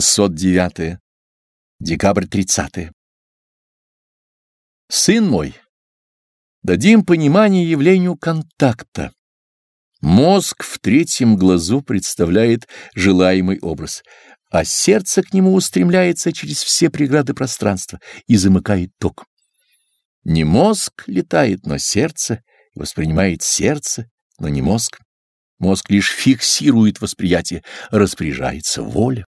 609. Декабрь 30. Сын мой, дадим понимание явлению контакта. Мозг в третьем глазу представляет желаемый образ, а сердце к нему устремляется через все преграды пространства и замыкает ток. Не мозг летает, но сердце, и воспринимает сердце, но не мозг. Мозг лишь фиксирует восприятие, распоряжается воля.